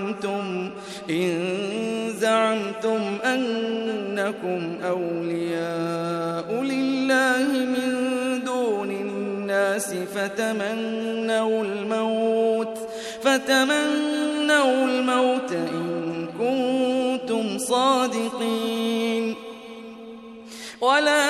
زعمتم إن زعمتم أنكم أولياء لله من دون الناس فتمنوا الموت فتمنوا الموت إن كنتم صادقين. ولا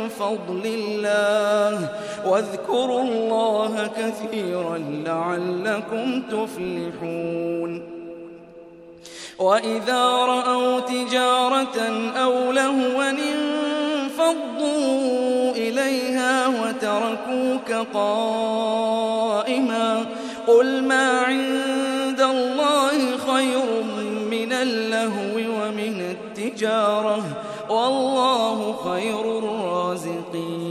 فضل الله. واذكروا الله كثيرا لعلكم تفلحون. وإذا رأوا تجارة أو لهوا انفضوا إليها وتركوك قائما. قل ما عند الله خير من اللهو التجارة والله خير الرازقين.